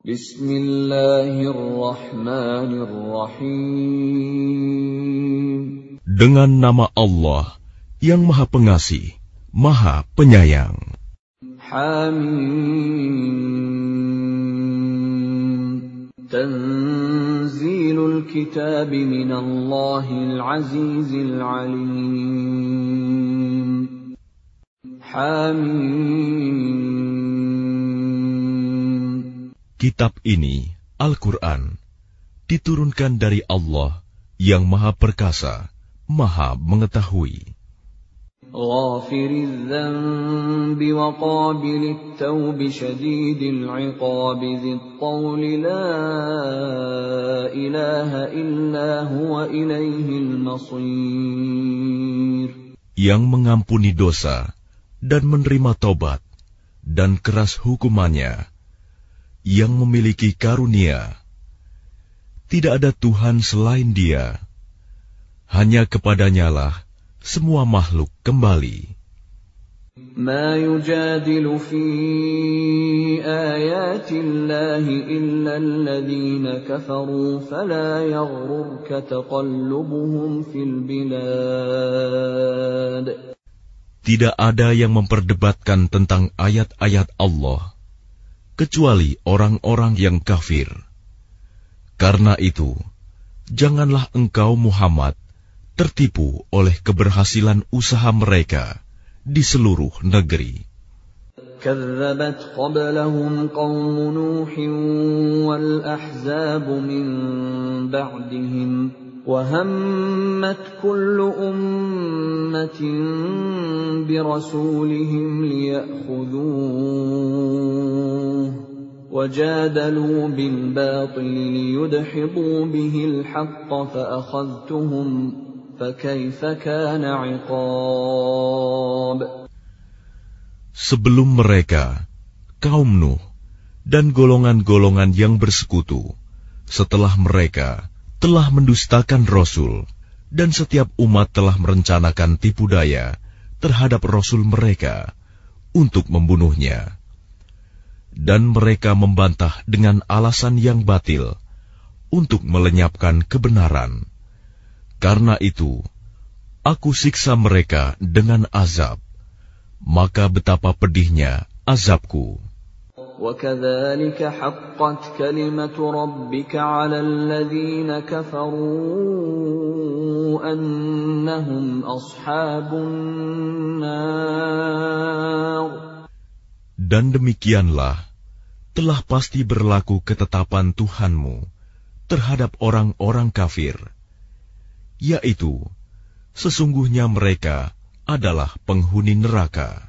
Bismillahirrahmanirrahim. Dengan nama Allah yang Maha Pengasih, Maha Penyayang. Hamim. Tanzilul kitab min Allahil Azizil Alim. Hamim. Kitab ini, Al-Quran, diturunkan dari Allah yang Maha Perkasa, Maha Mengetahui. غافر الذنب وقابل التوب شديد العقاب ذي الطول لا إله إلا هو إليه المصير Yang mengampuni dosa dan menerima tobat dan keras hukumannya, yang memiliki karunia. Tidak ada Tuhan selain Dia. Hanya kepadanyalah semua makhluk kembali. ما يجادل في آيات الله إلا الذين كفروا فلا يغررك تقلبهم في البلاد Tidak ada yang memperdebatkan tentang ayat-ayat Allah, kecuali orang-orang yang kafir. Karena itu, janganlah engkau Muhammad tertipu oleh keberhasilan usaha mereka di seluruh negeri. كذبت قبلهم قوم نوح والأحزاب من بعدهم وهمت كل أمة برسولهم ليأخذوه وجادلوا بالباطل ليدحضوا به الحق فأخذتهم فكيف كان عقاب Sebelum mereka, kaum Nuh dan golongan-golongan yang bersekutu, setelah mereka telah mendustakan Rasul, dan setiap umat telah merencanakan tipu daya terhadap Rasul mereka untuk membunuhnya. Dan mereka membantah dengan alasan yang batil untuk melenyapkan kebenaran. Karena itu, aku siksa mereka dengan azab. Maka betapa pedihnya azabku. وكذلك حقت كلمة ربك على الذين كفروا أنهم أصحاب النار Dan demikianlah telah pasti berlaku ketetapan Tuhanmu terhadap orang-orang kafir, yaitu sesungguhnya mereka adalah penghuni neraka.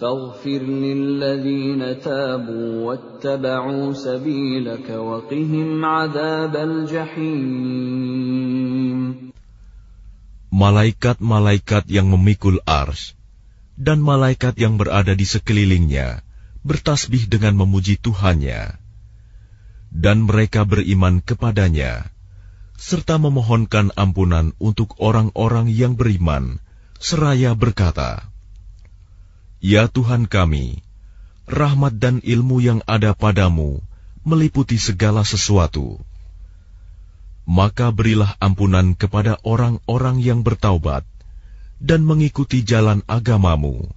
فاغفر للذين تابوا واتبعوا سبيلك وقهم عذاب الجحيم Malaikat-malaikat yang memikul ars dan malaikat yang berada di sekelilingnya bertasbih dengan memuji Tuhannya. Dan mereka beriman kepadanya, serta memohonkan ampunan untuk orang-orang yang beriman, seraya berkata, Ya Tuhan kami, rahmat dan ilmu yang ada padamu meliputi segala sesuatu. Maka berilah ampunan kepada orang-orang yang bertaubat dan mengikuti jalan agamamu,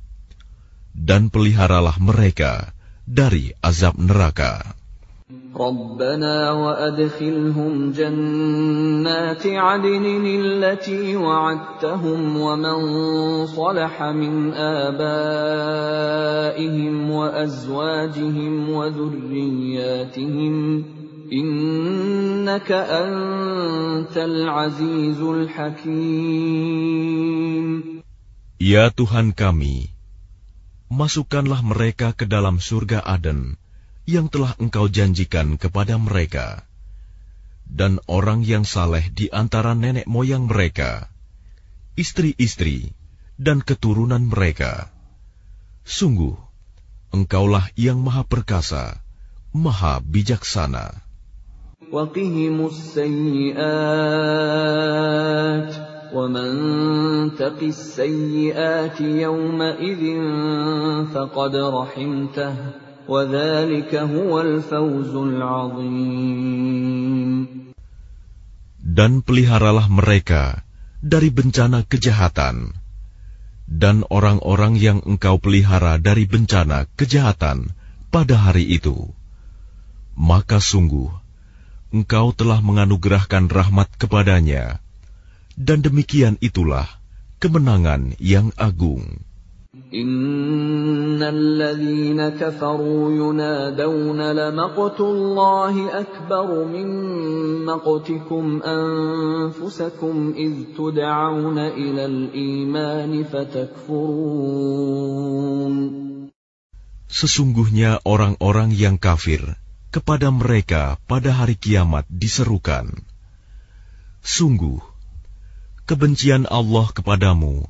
dan peliharalah mereka dari azab neraka. ربنا وأدخلهم جنات عدن التي وعدتهم ومن صلح من آبائهم وأزواجهم وذرياتهم إنك أنت العزيز الحكيم. Ya Tuhan kami, masukkanlah mereka ke dalam surga Aden yang telah Engkau janjikan kepada mereka, dan orang yang saleh di antara nenek moyang mereka. istri-istri, dan keturunan mereka. Sungguh, Engkaulah yang Maha Perkasa, Maha Bijaksana. وقهم السيئات ومن تق السيئات يومئذ فقد رحمته Dan peliharalah mereka dari bencana kejahatan, dan orang-orang yang engkau pelihara dari bencana kejahatan pada hari itu. Maka sungguh, engkau telah menganugerahkan rahmat kepadanya, dan demikian itulah kemenangan yang agung. إن الذين كفروا ينادون لمقت الله أكبر من مقتكم أنفسكم إذ تدعون إلى الإيمان فتكفرون Sesungguhnya orang-orang yang kafir kepada mereka pada hari kiamat diserukan, Sungguh, kebencian Allah kepadamu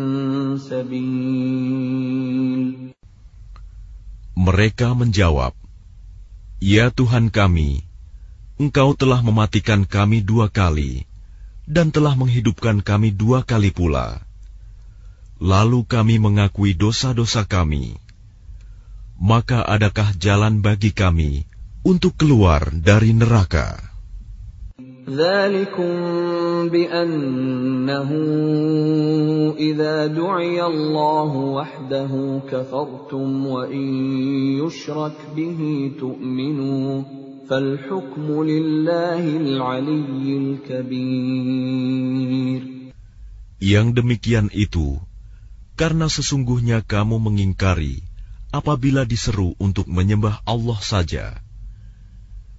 سبيل Mereka menjawab, Ya Tuhan kami, Engkau telah mematikan kami dua kali, dan telah menghidupkan kami dua kali pula. Lalu kami mengakui dosa-dosa kami. Maka adakah jalan bagi kami untuk keluar dari neraka? ذلكم بأنه إذا دعي الله وحده كفرتم وإن يشرك به تؤمنوا فالحكم لله العلي الكبير Yang demikian itu, karena sesungguhnya kamu mengingkari apabila diseru untuk menyembah Allah saja.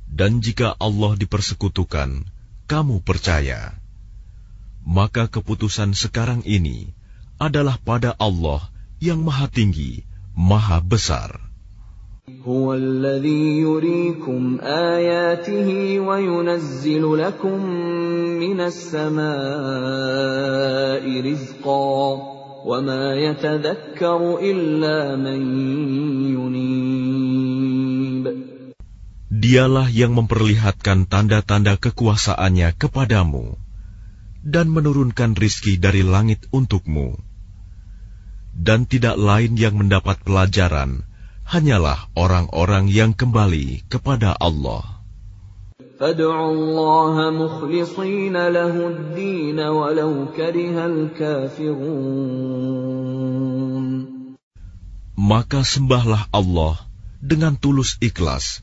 Dan jika Allah dipersekutukan, kamu percaya. Maka keputusan sekarang ini adalah pada Allah yang Maha Tinggi, Maha Besar. هو الذي يريكم آياته وينزل لكم من السماء رزقا وما يتذكر إلا من ينيب Dialah yang memperlihatkan tanda-tanda kekuasaannya kepadamu dan menurunkan rizki dari langit untukmu. Dan tidak lain yang mendapat pelajaran hanyalah orang-orang yang kembali kepada Allah. Maka sembahlah Allah dengan tulus ikhlas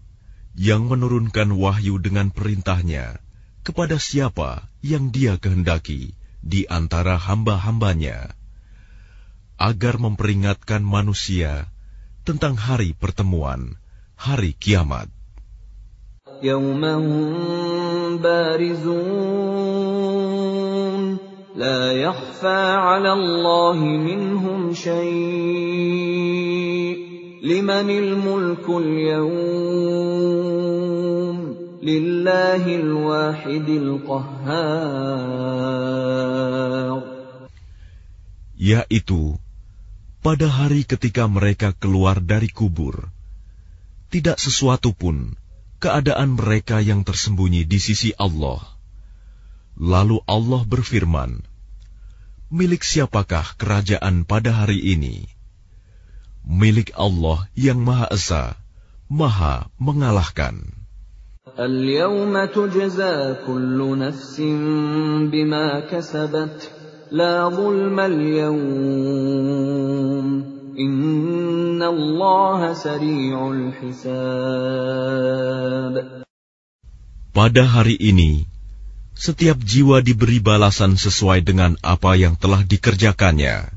yang menurunkan wahyu dengan perintahnya kepada siapa yang dia kehendaki di antara hamba-hambanya, agar memperingatkan manusia tentang hari pertemuan, hari kiamat. يوم هم بارزون لا يخفى على الله منهم شيء limanil الملك اليوم لله الواحد yaitu pada hari ketika mereka keluar dari kubur tidak sesuatu pun keadaan mereka yang tersembunyi di sisi Allah. Lalu Allah berfirman milik siapakah kerajaan pada hari ini? Milik Allah yang Maha Esa, Maha mengalahkan. اليوم تجزى كل نفس بما كسبت لا ظلم اليوم إن الله سريع الحساب Pada hari ini, setiap jiwa diberi balasan sesuai dengan apa yang telah dikerjakannya.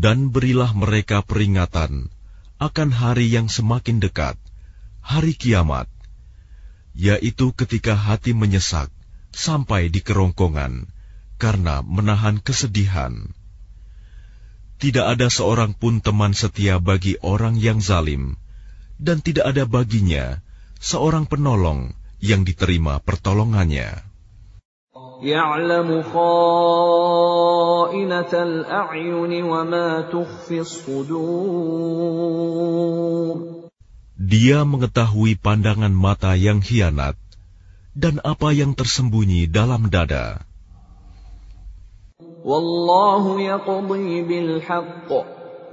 Dan berilah mereka peringatan akan hari yang semakin dekat, hari kiamat, yaitu ketika hati menyesak sampai di kerongkongan karena menahan kesedihan. Tidak ada seorang pun teman setia bagi orang yang zalim, dan tidak ada baginya seorang penolong yang diterima pertolongannya. يعلم خائنة الأعين وما تخفي الصدور Dia mengetahui pandangan mata yang hianat dan apa yang tersembunyi dalam dada. والله يقضي بالحق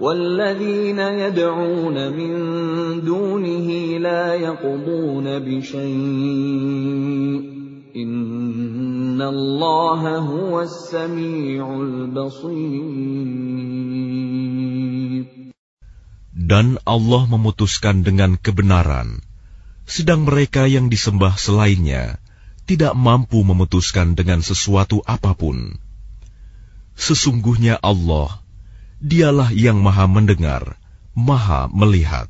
والذين يدعون من دونه لا يقضون بشيء dan Allah memutuskan dengan kebenaran, sedang mereka yang disembah selainnya tidak mampu memutuskan dengan sesuatu apa pun. Sesungguhnya Allah, dialah yang maha mendengar, maha melihat.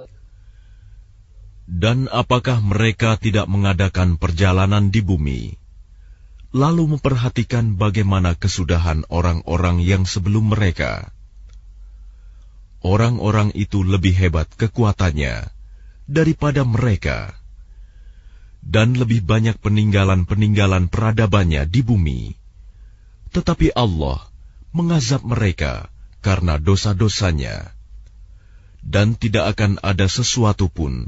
Dan apakah mereka tidak mengadakan perjalanan di bumi, lalu memperhatikan bagaimana kesudahan orang-orang yang sebelum mereka? Orang-orang itu lebih hebat kekuatannya daripada mereka, dan lebih banyak peninggalan-peninggalan peradabannya di bumi. Tetapi Allah mengazab mereka karena dosa-dosanya, dan tidak akan ada sesuatu pun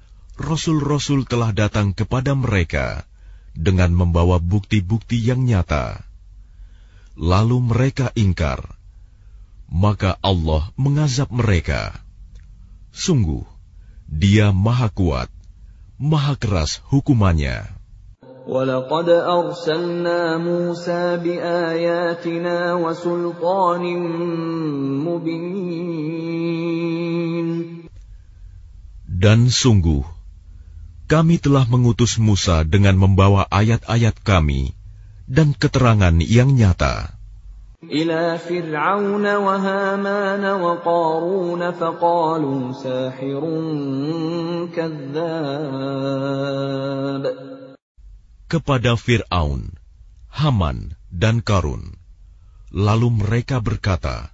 rasul-rasul telah datang kepada mereka dengan membawa bukti-bukti yang nyata. Lalu mereka ingkar, maka Allah mengazab mereka. Sungguh, Dia Maha Kuat, Maha Keras hukumannya. ولقد أرسلنا موسى بآياتنا وسلطان مبين Dan sungguh, kami telah mengutus Musa dengan membawa ayat-ayat kami dan keterangan yang nyata. إلى فرعون وهامان وقارون فقالوا ساحر كذاب kepada Fir'aun, Haman, dan Karun. Lalu mereka berkata,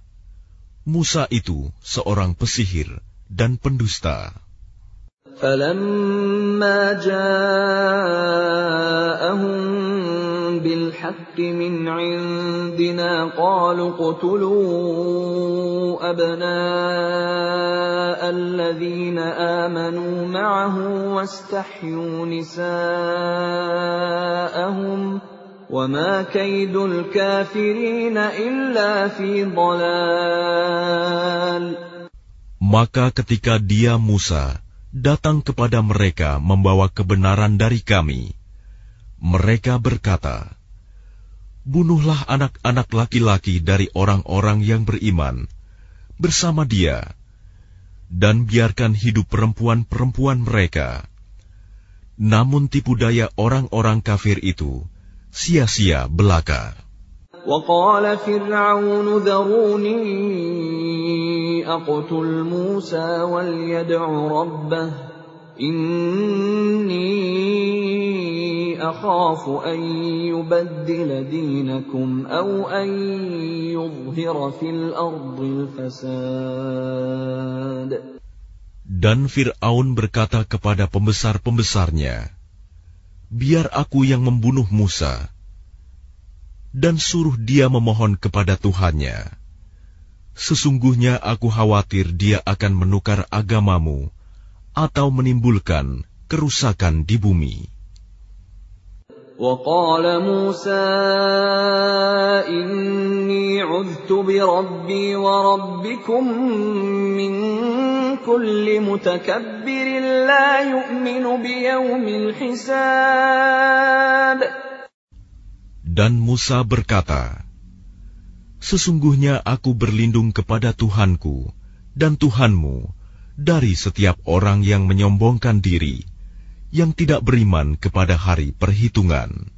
Musa itu seorang pesihir dan pendusta. فلما جاءهم بالحق من عندنا قالوا اقتلوا أبناء الذين آمنوا معه واستحيوا نساءهم وما كيد الكافرين إلا في ضلال Maka ketika dia Musa datang kepada mereka membawa kebenaran dari kami, mereka berkata, Bunuhlah anak-anak laki-laki dari orang-orang yang beriman bersama dia, dan biarkan hidup perempuan-perempuan mereka. Namun tipu daya orang-orang kafir itu sia-sia belaka. وقال فرعون ذروني أقتل موسى وليدع ربه إني أخاف أن يبدل دينكم أو أن يظهر في الأرض الفساد Dan Fir'aun berkata kepada pembesar-pembesarnya, Biar aku yang membunuh Musa, dan suruh dia memohon kepada Tuhannya. Sesungguhnya aku khawatir dia akan menukar agamamu atau menimbulkan kerusakan di bumi. وقال موسى إني عذت بربي وربكم من كل متكبر لا يؤمن بيوم الحساب Dan Musa berkata, Sesungguhnya aku berlindung kepada Tuhanku dan Tuhanmu dari setiap orang yang menyombongkan diri, yang tidak beriman kepada hari perhitungan.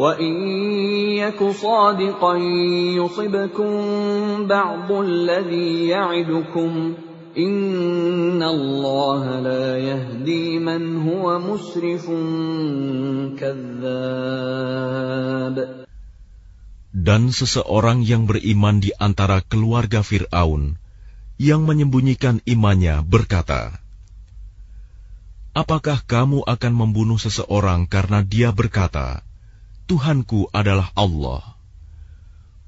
وإن يك صادقا يصبكم بعض الذي يعدكم إن الله لا يهدي من هو مسرف كذاب Dan seseorang yang beriman di antara keluarga Fir'aun, yang menyembunyikan imannya berkata, Apakah kamu akan membunuh seseorang karena dia berkata, Tuhanku adalah Allah.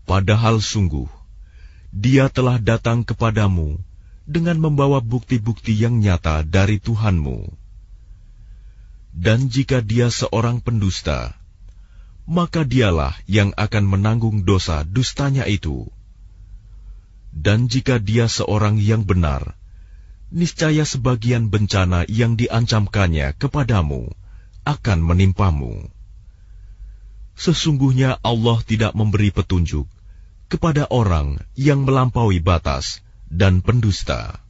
Padahal sungguh, dia telah datang kepadamu dengan membawa bukti-bukti yang nyata dari Tuhanmu. Dan jika dia seorang pendusta, maka dialah yang akan menanggung dosa dustanya itu. Dan jika dia seorang yang benar, niscaya sebagian bencana yang diancamkannya kepadamu akan menimpamu. Sesungguhnya Allah tidak memberi petunjuk kepada orang yang melampaui batas dan pendusta.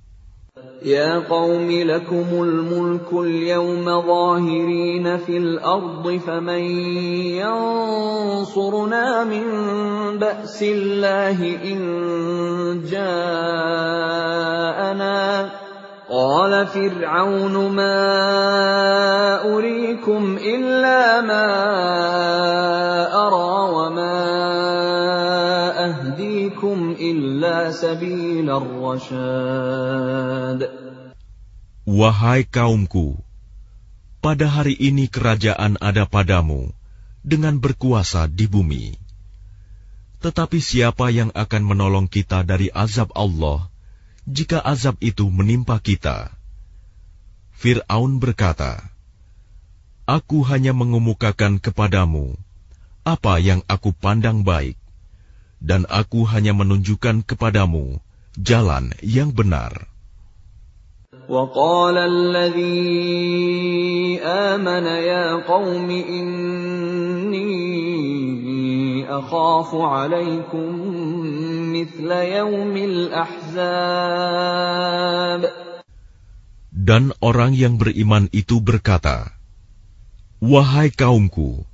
يا قوم لكم الملك اليوم ظاهرين في الأرض فمن ينصرنا من بأس الله إن جاءنا قال فرعون ما أريكم إلا ما أرى وما أهديكم إلا سبيل الرشاد Wahai kaumku, pada hari ini kerajaan ada padamu dengan berkuasa di bumi. Tetapi siapa yang akan menolong kita dari azab Allah jika azab itu menimpa kita? Fir'aun berkata, Aku hanya mengemukakan kepadamu apa yang aku pandang baik, dan aku hanya menunjukkan kepadamu jalan yang benar. وقال الذي آمن يا قوم إني أخاف عليكم مثل يوم الأحزاب Dan orang yang beriman itu berkata, Wahai kaumku,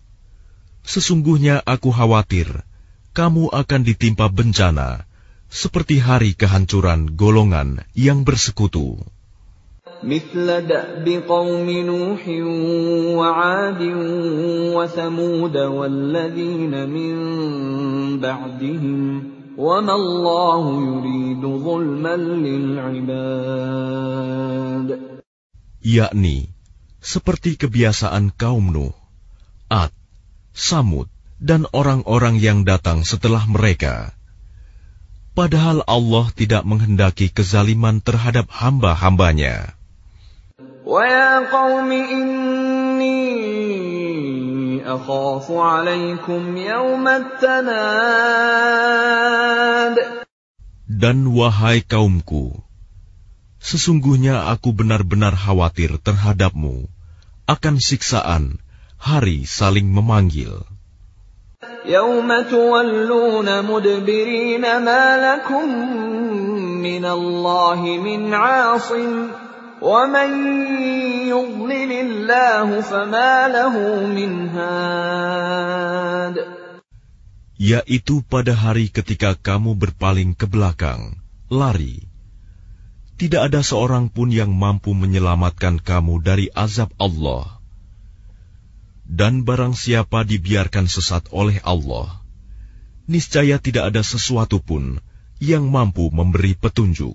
sesungguhnya aku khawatir kamu akan ditimpa bencana seperti hari kehancuran golongan yang bersekutu. مثل دأب قوم نوح وعاد وثمود والذين من بعدهم وما الله يريد ظلما للعباد yakni seperti kebiasaan kaum Nuh, Ad, Samud, dan orang-orang yang datang setelah mereka. Padahal Allah tidak menghendaki kezaliman terhadap hamba-hambanya. ويا قوم إني أخاف عليكم يوم التناد Dan wahai kaumku, sesungguhnya aku benar-benar khawatir terhadapmu akan siksaan hari saling memanggil. يوم تولون مدبرين ما لكم من الله من عاصم ومن يضلل الله فما له من هاد yaitu pada hari ketika kamu berpaling ke belakang, lari. Tidak ada seorang pun yang mampu menyelamatkan kamu dari azab Allah. Dan barang siapa dibiarkan sesat oleh Allah, niscaya tidak ada sesuatu pun yang mampu memberi petunjuk.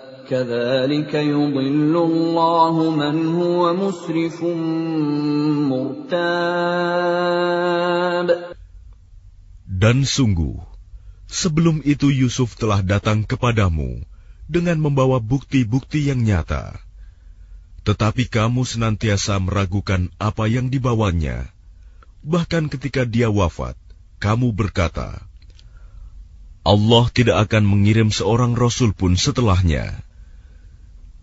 كذلك يضل الله من هو مسرف مرتاب Dan sungguh, sebelum itu Yusuf telah datang kepadamu dengan membawa bukti-bukti yang nyata. Tetapi kamu senantiasa meragukan apa yang dibawanya. Bahkan ketika dia wafat, kamu berkata, Allah tidak akan mengirim seorang rasul pun setelahnya.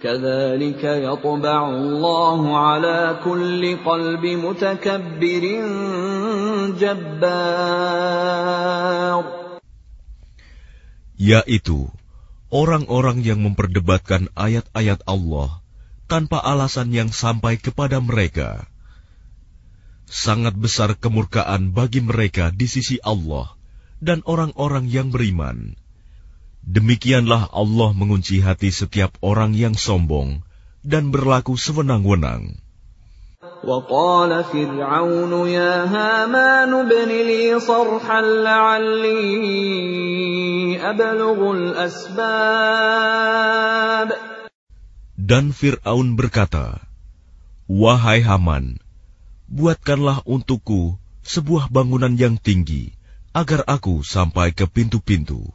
كذلك يطبع الله على كل قلب متكبر جبار yaitu orang-orang yang memperdebatkan ayat-ayat Allah tanpa alasan yang sampai kepada mereka. Sangat besar kemurkaan bagi mereka di sisi Allah dan orang-orang yang beriman. Demikianlah Allah mengunci hati setiap orang yang sombong dan berlaku sewenang-wenang. وقال فرعون يا هامان ابن لي صرحا لعلي أبلغ الأسباب Dan Fir'aun berkata, Wahai Haman, buatkanlah untukku sebuah bangunan yang tinggi, agar aku sampai ke pintu-pintu.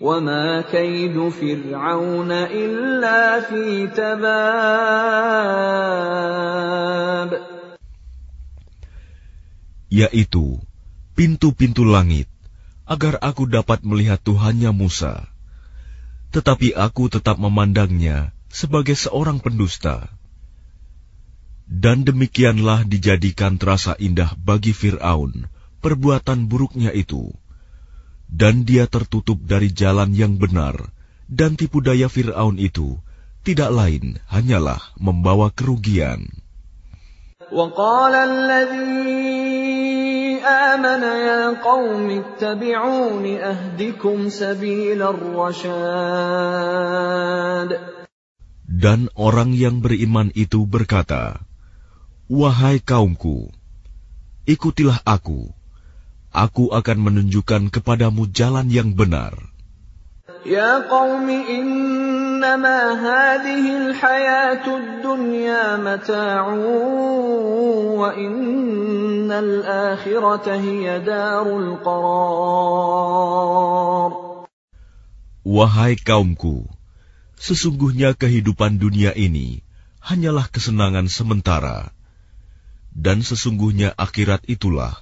وما كيد فرعون إلا في تباب yaitu pintu-pintu langit, agar aku dapat melihat Tuhannya Musa. Tetapi aku tetap memandangnya sebagai seorang pendusta. Dan demikianlah dijadikan terasa indah bagi Fir'aun perbuatan buruknya itu. Dan dia tertutup dari jalan yang benar, dan tipu daya Fir'aun itu tidak lain hanyalah membawa kerugian. وقال الذي آمن يا قوم اتبعون أهدكم سبيل الرشاد Dan orang yang beriman itu berkata, Wahai kaumku, ikutilah aku. Aku akan menunjukkan kepadamu jalan yang benar. Ya qaum innama hadhihi al dunya mata'un wa innal akhirata hiya darul qarar. Wahai kaumku, Sesungguhnya kehidupan dunia ini hanyalah kesenangan sementara, dan sesungguhnya akhirat itulah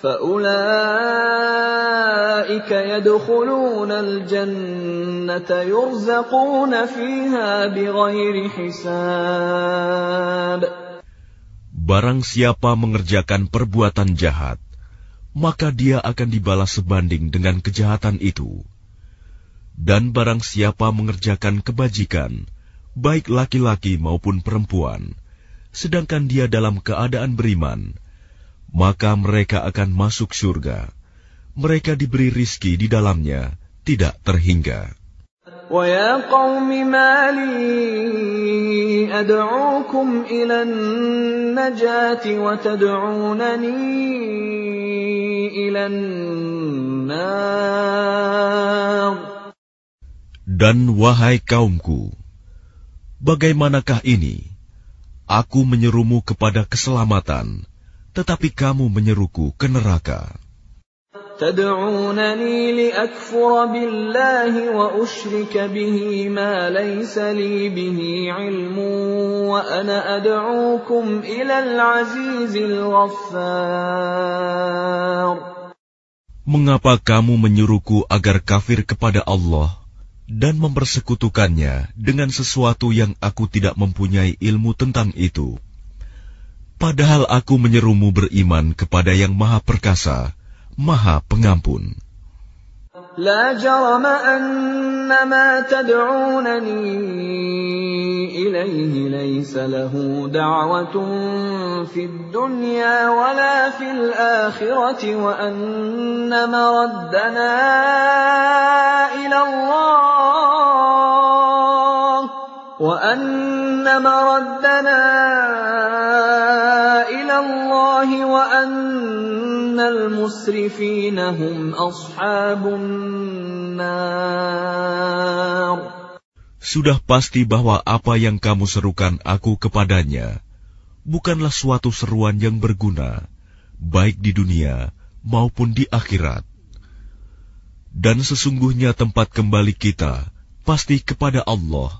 فأولئك يدخلون الجنة يرزقون فيها بغير حساب Barang siapa mengerjakan perbuatan jahat, maka dia akan dibalas sebanding dengan kejahatan itu. Dan barang siapa mengerjakan kebajikan, baik laki-laki maupun perempuan, sedangkan dia dalam keadaan beriman, maka mereka akan masuk surga. Mereka diberi rizki di dalamnya, tidak terhingga. ويا قوم ما لي أدعوكم إلى النجاة وتدعونني إلى النار Dan wahai kaumku, bagaimanakah ini? Aku menyerumu kepada keselamatan, tetapi kamu menyeruku ke neraka. تدعونني لأكفر بالله وأشرك به ما ليس لي به علم وأنا أدعوكم إلى العزيز الغفار Mengapa kamu menyuruhku agar kafir kepada Allah dan mempersekutukannya dengan sesuatu yang aku tidak mempunyai ilmu tentang itu? Padahal aku menyerumu beriman kepada yang maha perkasa, Maha Pengampun. لا جرم أن ما تدعونني إليه ليس له دعوة في الدنيا ولا في الآخرة وأن مردنا إلى الله وأن مردنا إلى الله وأن sudah pasti bahwa apa yang kamu serukan aku kepadanya bukanlah suatu seruan yang berguna, baik di dunia maupun di akhirat. Dan sesungguhnya tempat kembali kita pasti kepada Allah.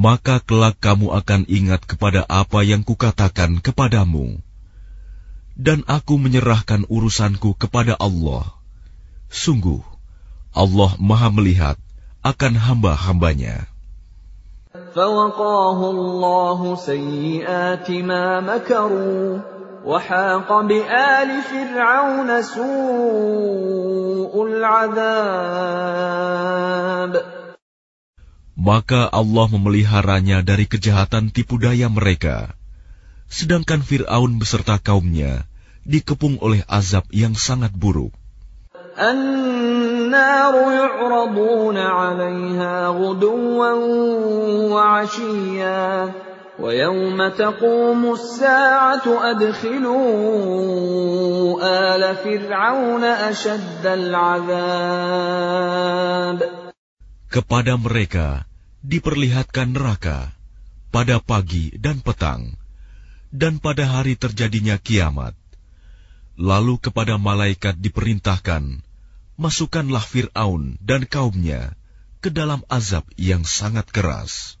Maka kelak kamu akan ingat kepada apa yang kukatakan kepadamu dan aku menyerahkan urusanku kepada Allah. Sungguh, Allah Maha Melihat akan hamba-hambanya. فوقاه الله سيئات ما مكروا وحاق بآل فرعون سوء العذاب Maka Allah memeliharanya dari kejahatan tipu daya mereka sedangkan Fir'aun beserta kaumnya dikepung oleh azab yang sangat buruk. النار يعرضون عليها غدوا وعشيا ويوم تقوم الساعة أدخلوا آل فرعون أشد العذاب Kepada mereka diperlihatkan neraka pada pagi dan petang, dan pada hari terjadinya kiamat. Lalu kepada malaikat diperintahkan, masukkanlah Fir'aun dan kaumnya ke dalam azab yang sangat keras.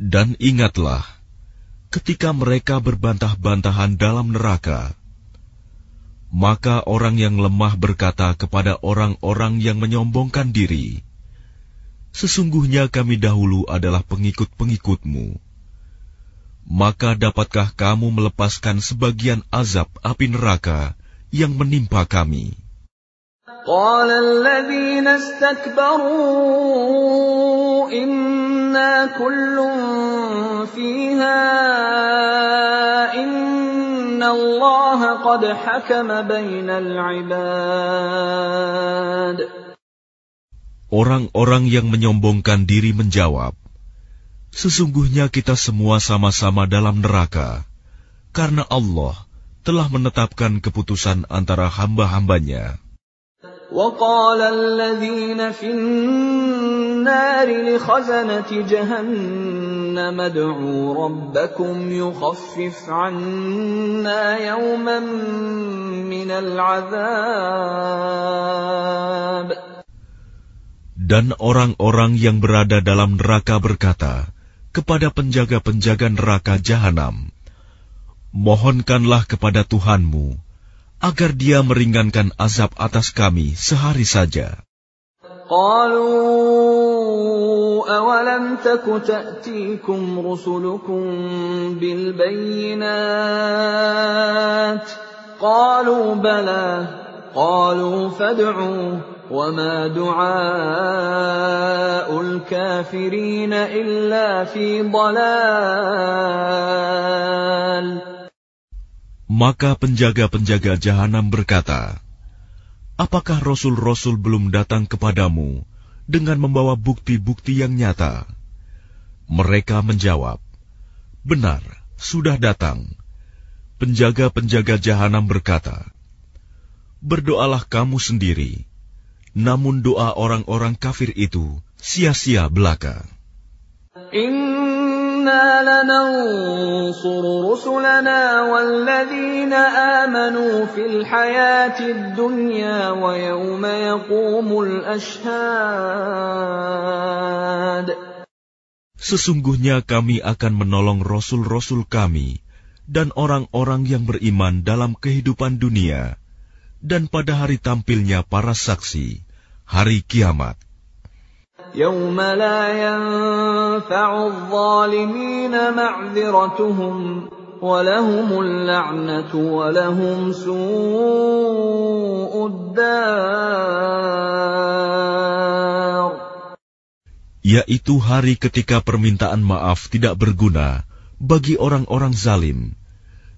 Dan ingatlah, ketika mereka berbantah-bantahan dalam neraka, maka orang yang lemah berkata kepada orang-orang yang menyombongkan diri, Sesungguhnya kami dahulu adalah pengikut-pengikutmu. Maka dapatkah kamu melepaskan sebagian azab api neraka yang menimpa kami? قال الذين استكبروا إنا كل فيها إن الله قد حكم بين العباد Orang-orang yang menyombongkan diri menjawab, Sesungguhnya kita semua sama-sama dalam neraka, karena Allah telah menetapkan keputusan antara hamba-hambanya. وقال الذين في النار لخزنة جهنم ادعوا ربكم يخفف عنا يوما من العذاب Dan orang-orang yang berada dalam neraka berkata kepada penjaga-penjaga neraka jahanam, Mohonkanlah kepada Tuhanmu agar dia meringankan azab atas kami sehari saja. قالوا أولم تك تأتيكم رسلكم بالبينات قالوا بلى قالوا فادعوا وما دعاء الكافرين إلا في ضلال maka penjaga-penjaga jahanam berkata, Apakah rasul-rasul belum datang kepadamu dengan membawa bukti-bukti yang nyata? Mereka menjawab, Benar, sudah datang. Penjaga-penjaga jahanam berkata, Berdoalah kamu sendiri, namun doa orang-orang kafir itu sia-sia belaka. إنا لننصر رسلنا والذين آمنوا في الحياة الدنيا ويوم يقوم الأشهاد Sesungguhnya kami akan menolong rasul-rasul kami dan orang-orang yang beriman dalam kehidupan dunia dan pada hari tampilnya para saksi, hari kiamat. يوم لا ينفع الظالمين معذرتهم ولهم اللعنة ولهم سوء الدار Yaitu hari ketika permintaan maaf tidak berguna bagi orang-orang zalim,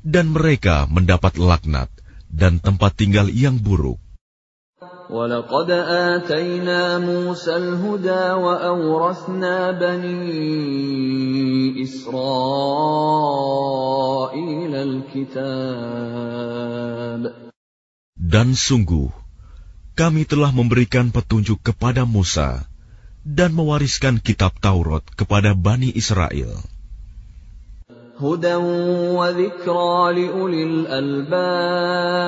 dan mereka mendapat laknat dan tempat tinggal yang buruk. ولقد آتينا موسى الهدى وأورثنا بني إسرائيل الكتاب Dan sungguh, kami telah memberikan petunjuk kepada Musa dan mewariskan kitab Taurat kepada Bani Israel. هدى وذكرى لأولي الألباب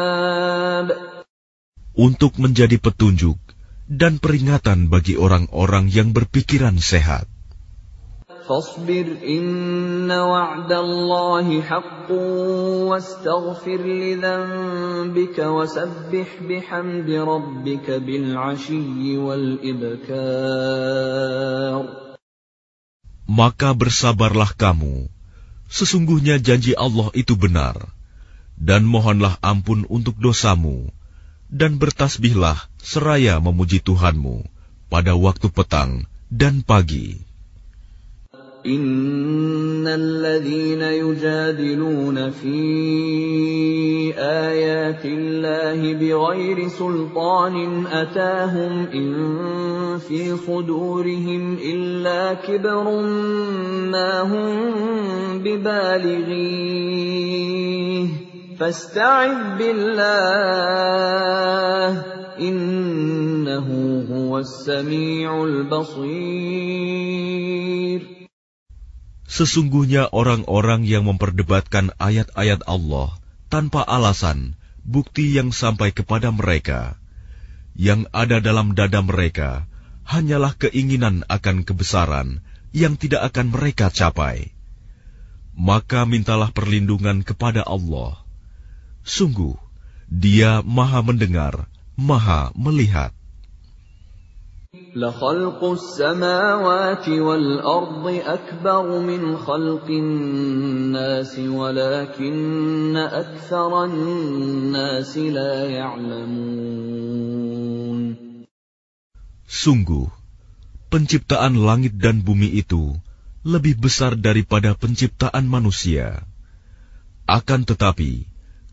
untuk menjadi petunjuk dan peringatan bagi orang-orang yang berpikiran sehat. فاصبر إن وعد الله حق واستغفر لذنبك وسبح بحمد ربك بالعشي والإبكار Maka bersabarlah kamu, sesungguhnya janji Allah itu benar, dan mohonlah ampun untuk dosamu, dan bertasbihlah seraya memuji Tuhanmu pada waktu petang dan pagi. إن الذين يجادلون في آيات الله بغير سلطان أتاهم إن في صدورهم إلا كبر ما هم ببالغيه فاستعذ بالله إنه هو السميع البصير Sesungguhnya orang-orang yang memperdebatkan ayat-ayat Allah tanpa alasan, bukti yang sampai kepada mereka, yang ada dalam dada mereka hanyalah keinginan akan kebesaran yang tidak akan mereka capai. Maka mintalah perlindungan kepada Allah. Sungguh, Dia Maha Mendengar, Maha Melihat. لخلق السماوات والأرض أكبر من خلق الناس ولكن أكثر الناس لا يعلمون Sungguh, penciptaan langit dan bumi itu lebih besar daripada penciptaan manusia. Akan tetapi,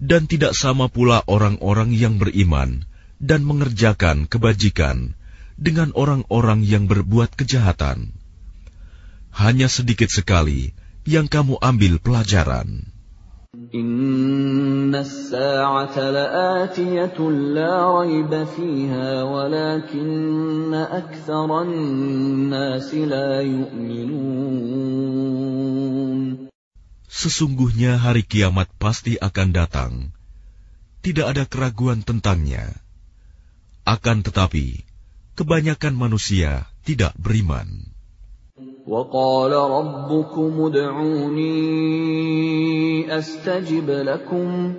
Dan tidak sama pula orang-orang yang beriman dan mengerjakan kebajikan dengan orang-orang yang berbuat kejahatan. Hanya sedikit sekali yang kamu ambil pelajaran. Inna. Sesungguhnya hari kiamat pasti akan datang. Tidak ada keraguan tentangnya. Akan tetapi, kebanyakan manusia tidak beriman. وقال ربكم ادعوني أستجب لكم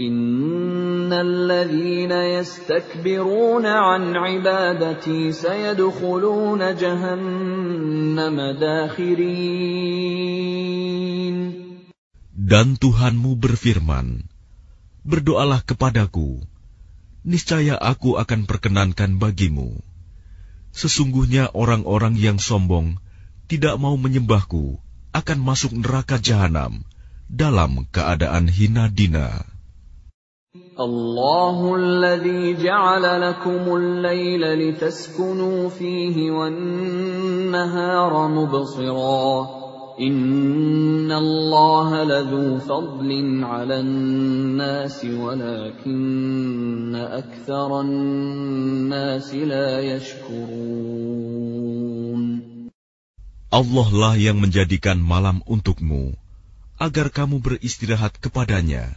إن الذين يستكبرون عن عبادتي سيدخلون جهنم داخرين Dan Tuhanmu berfirman, Berdoalah kepadaku, niscaya aku akan perkenankan bagimu. Sesungguhnya orang-orang yang sombong tidak mau menyembahku akan masuk neraka jahanam dalam keadaan hina dina. الله الذي جعل لكم الليل لتسكنوا فيه والنهار مبصرا Ladhu ala. Allah lah yang menjadikan malam untukmu, agar kamu beristirahat kepadanya,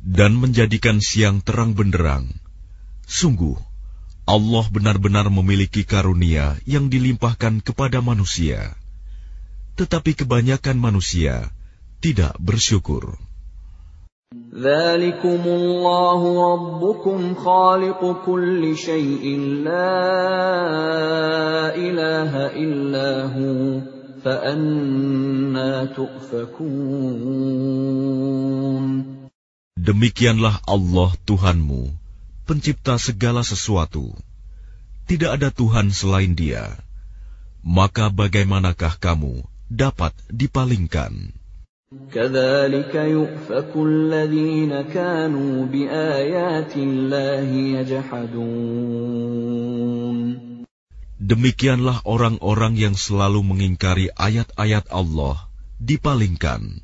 dan menjadikan siang terang benderang. Sungguh, Allah benar-benar memiliki karunia yang dilimpahkan kepada manusia tetapi kebanyakan manusia tidak bersyukur. Demikianlah Allah Tuhanmu, pencipta segala sesuatu. Tidak ada Tuhan selain Dia. Maka bagaimanakah kamu dapat dipalingkan. Demikianlah orang-orang yang selalu mengingkari ayat-ayat Allah dipalingkan.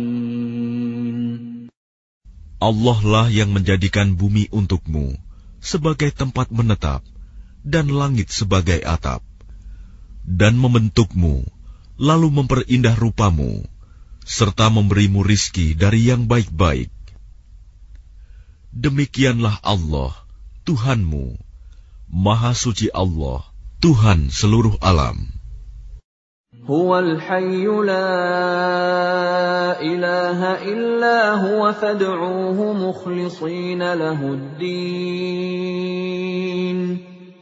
Allah lah yang menjadikan bumi untukmu sebagai tempat menetap dan langit sebagai atap, dan membentukmu, lalu memperindah rupamu, serta memberimu rizki dari yang baik-baik. Demikianlah Allah, Tuhanmu, Maha Suci Allah, Tuhan seluruh alam. هو الحي لا إله إلا هو فادعوه مخلصين له الدين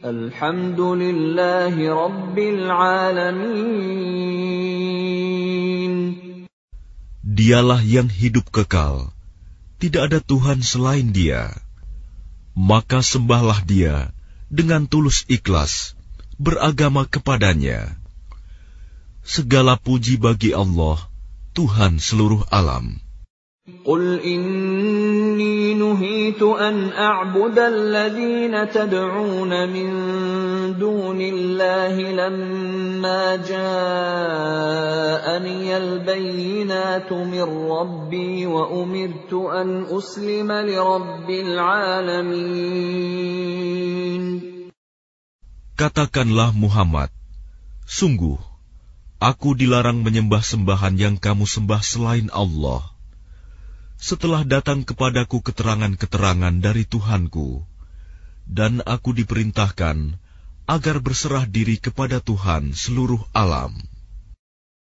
الحمد لله رب العالمين Dialah yang hidup kekal, tidak ada Tuhan selain Dia. Maka sembahlah Dia dengan tulus ikhlas, beragama kepadanya. Segala puji bagi Allah, Tuhan seluruh alam. قل إني نهيت أن أعبد الذين تدعون من دون الله لما جاءني البينات من ربي وأمرت أن أسلم لرب العالمين Katakanlah Muhammad, sungguh, aku dilarang menyembah sembahan yang kamu sembah selain Allah. Setelah datang kepadaku keterangan-keterangan dari Tuhanku, dan aku diperintahkan agar berserah diri kepada Tuhan seluruh alam.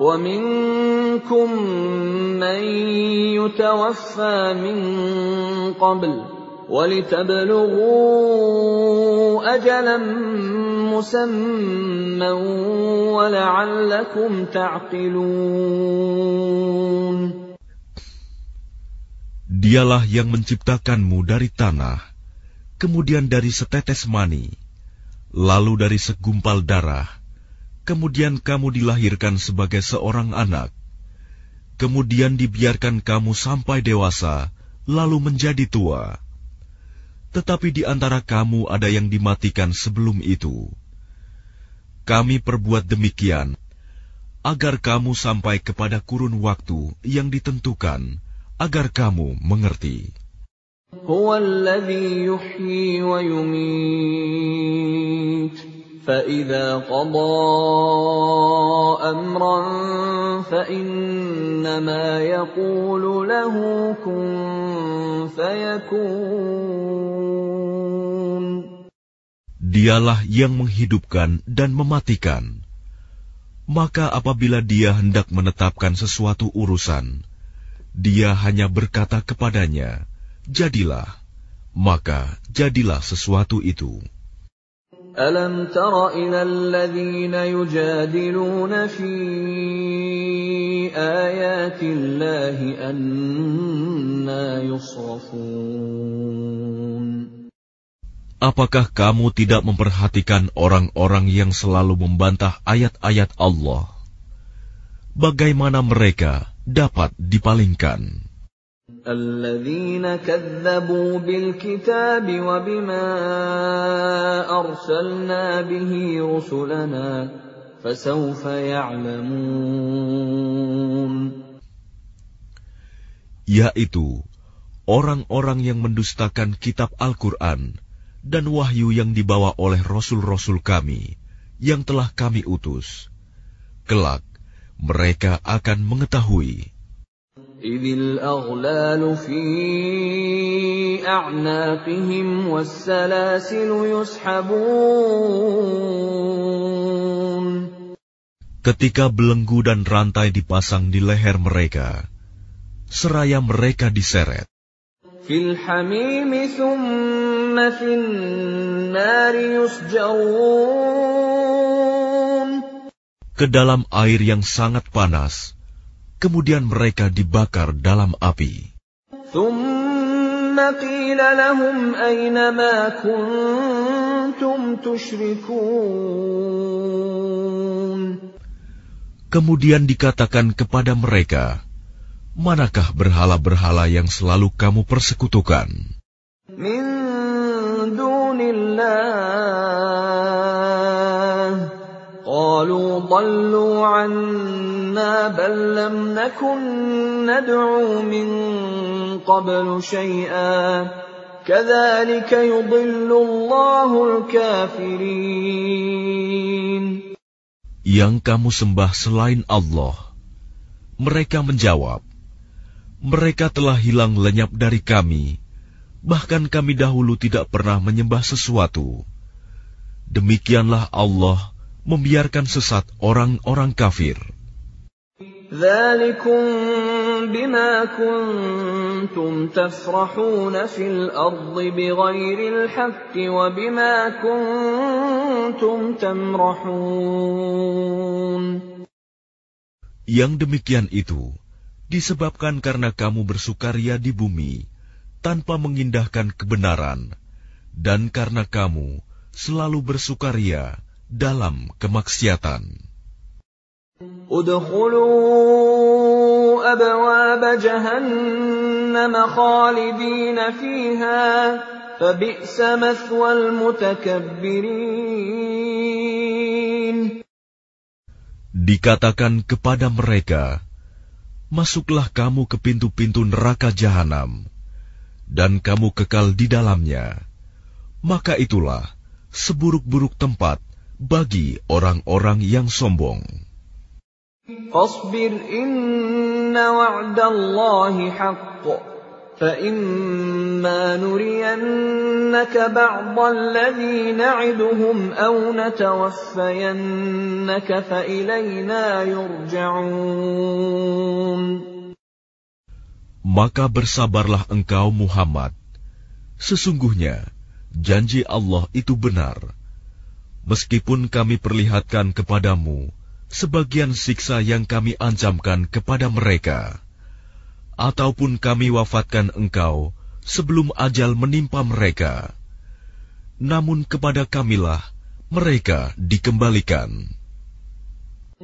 ومنكم من يتوفى من قبل ولتبلغوا اجلا مسمى ولعلكم تعقلون Dialah yang menciptakanmu dari tanah, kemudian dari setetes mani, lalu dari segumpal darah, kemudian kamu dilahirkan sebagai seorang anak, kemudian dibiarkan kamu sampai dewasa, lalu menjadi tua. Tetapi di antara kamu ada yang dimatikan sebelum itu. Kami perbuat demikian agar kamu sampai kepada kurun waktu yang ditentukan, agar kamu mengerti. هو الذي يحيي ويميت فإذا قضى أمرا فإنما يقول له كن فيكون Dialah yang menghidupkan dan mematikan. Maka apabila dia hendak menetapkan sesuatu urusan, dia hanya berkata kepadanya, "Jadilah." Maka jadilah sesuatu itu. ألم تر إلى الذين يجادلون في آيات الله أنا يصرفون Apakah kamu tidak memperhatikan orang-orang yang selalu membantah ayat-ayat Allah? Bagaimana mereka dapat dipalingkan? الذين كذبوا بالكتاب وبما أرسلنا به رسلنا فسوف يعلمون Yaitu orang-orang yang mendustakan kitab Al-Quran dan wahyu yang dibawa oleh rasul-rasul kami yang telah kami utus. Kelak, mereka akan mengetahui. Ketika belenggu dan rantai dipasang di leher mereka seraya mereka diseret. Ke dalam air yang sangat panas kemudian mereka dibakar dalam api. Kemudian dikatakan kepada mereka, Manakah berhala-berhala yang selalu kamu persekutukan? Min dunillah قالوا ضلوا عنا بل لم نكن ندعو من قبل شيئا كذلك يضل الله الكافرين Yang kamu sembah selain Allah. Mereka menjawab, Mereka telah hilang lenyap dari kami, bahkan kami dahulu tidak pernah menyembah sesuatu. Demikianlah Allah membiarkan sesat orang-orang kafir. Yang demikian itu disebabkan karena kamu bersukaria di bumi tanpa mengindahkan kebenaran, dan karena kamu selalu bersukaria dalam kemaksiatan. Udkhulu abwab jahannam khalidin fiha fabi'sa mathwal mutakabbirin. Dikatakan kepada mereka, Masuklah kamu ke pintu-pintu neraka jahanam, dan kamu kekal di dalamnya. Maka itulah seburuk-buruk tempat bagi orang-orang yang sombong. فاصبر إن وعد الله حق فإما نرينك بعض الذي نعدهم أو نتوفينك فإلينا يرجعون Maka bersabarlah engkau Muhammad. Sesungguhnya janji Allah itu benar. Meskipun kami perlihatkan kepadamu sebagian siksa yang kami ancamkan kepada mereka, ataupun kami wafatkan engkau sebelum ajal menimpa mereka, namun kepada kamilah mereka dikembalikan.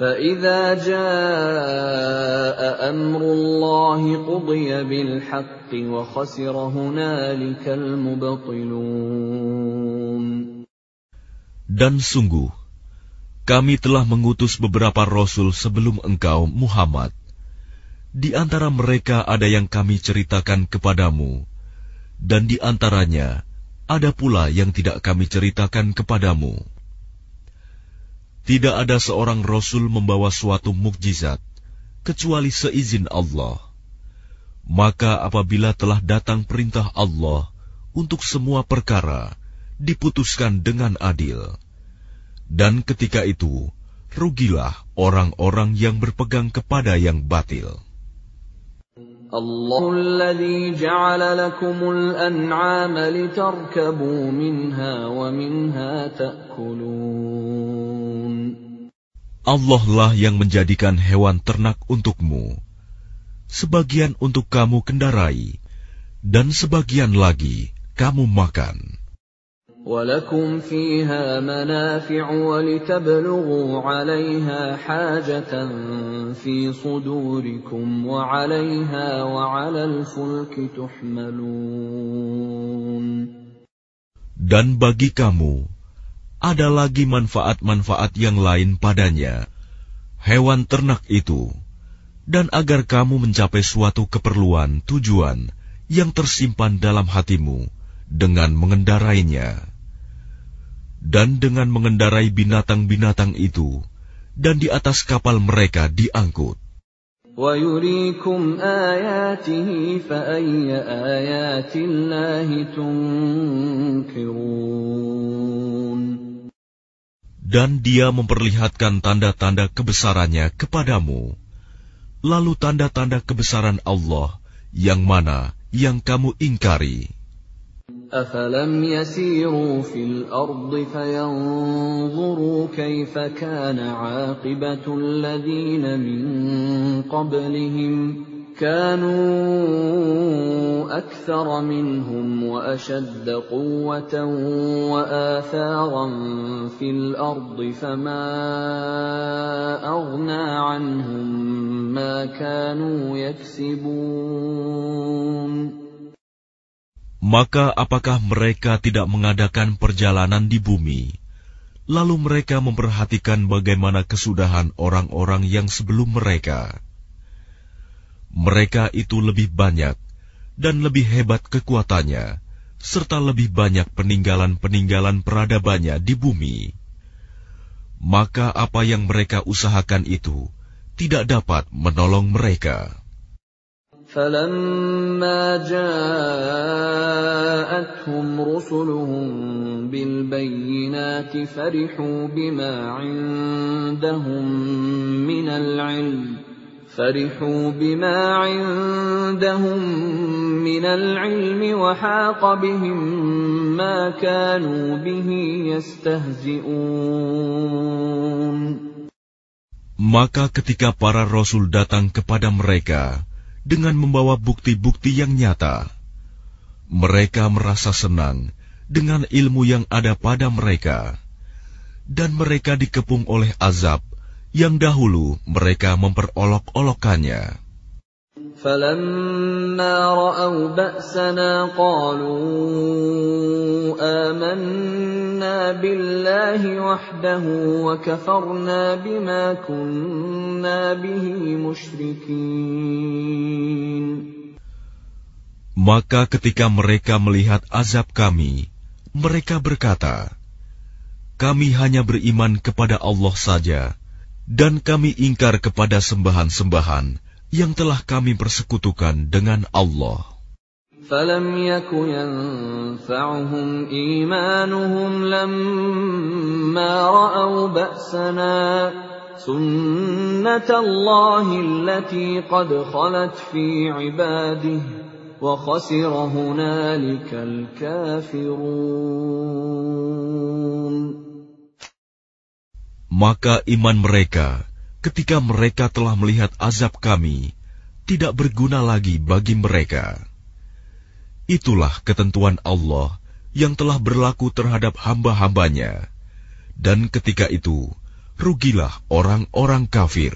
فإذا جاء أمر الله قضي بالحق وخسر هنالك المبطلون Dan sungguh, kami telah mengutus beberapa rasul sebelum engkau, Muhammad. Di antara mereka ada yang kami ceritakan kepadamu, dan di antaranya ada pula yang tidak kami ceritakan kepadamu. Tidak ada seorang rasul membawa suatu mukjizat kecuali seizin Allah. Maka apabila telah datang perintah Allah untuk semua perkara, diputuskan dengan adil. Dan ketika itu, rugilah orang-orang yang berpegang kepada yang batil. الله الذي جعل لكم الأنعام لتركبوا منها ومنها تأكلون Allah lah yang menjadikan hewan ternak untukmu. Sebagian untuk kamu kendarai, dan sebagian lagi kamu makan. ولكم فيها منافع ولتبلغوا عليها حاجة في صدوركم وعليها وعلى الفلك تحملون Dan bagi kamu, ada lagi manfaat-manfaat yang lain padanya, hewan ternak itu, dan agar kamu mencapai suatu keperluan tujuan yang tersimpan dalam hatimu dengan mengendarainya. Dan dengan mengendarai binatang-binatang itu, dan di atas kapal mereka diangkut. وَيُرِيكُمْ آيَاتِهِ فَأَيَّ آيَاتِ اللَّهِ تُنكِرُونَ Dan dia memperlihatkan tanda-tanda kebesarannya kepadamu. Lalu tanda-tanda kebesaran Allah yang mana yang kamu ingkari. أفلم يسيروا في الأرض فينظروا كيف كان عاقبة الذين من قبلهم كانوا أكثر منهم وأشد قوة وآثارا في الأرض فما أغنى عنهم ما كانوا يكسبون Maka apakah mereka tidak mengadakan perjalanan di bumi, lalu mereka memperhatikan bagaimana kesudahan orang-orang yang sebelum mereka? Mereka itu lebih banyak dan lebih hebat kekuatannya, serta lebih banyak peninggalan-peninggalan peradabannya di bumi. Maka apa yang mereka usahakan itu tidak dapat menolong mereka. فلما جاءتهم رسلهم بالبينات فرحوا بما عندهم من العلم فرحوا بما عندهم من العلم وحاق بهم ما كانوا به يستهزئون Maka ketika para rasul datang kepada mereka, dengan membawa bukti-bukti yang nyata. Mereka merasa senang dengan ilmu yang ada pada mereka, dan mereka dikepung oleh azab yang dahulu mereka memperolok-olokkannya. فلما رأوا بأسنا قالوا آمنا بالله وحده وكفرنا بما كنا به مشركين Maka ketika mereka melihat azab kami, mereka berkata, Kami hanya beriman kepada Allah saja, dan kami ingkar kepada sembahan-sembahan yang telah kami persekutukan dengan Allah. فلم يك ينفعهم إيمانهم لما رأوا بأسنا سنة الله التي قد خلت في عباده وخسر هنالك الكافرون maka iman mereka ketika mereka telah melihat azab kami, tidak berguna lagi bagi mereka. Itulah ketentuan Allah yang telah berlaku terhadap hamba-hambanya, dan ketika itu rugilah orang-orang kafir.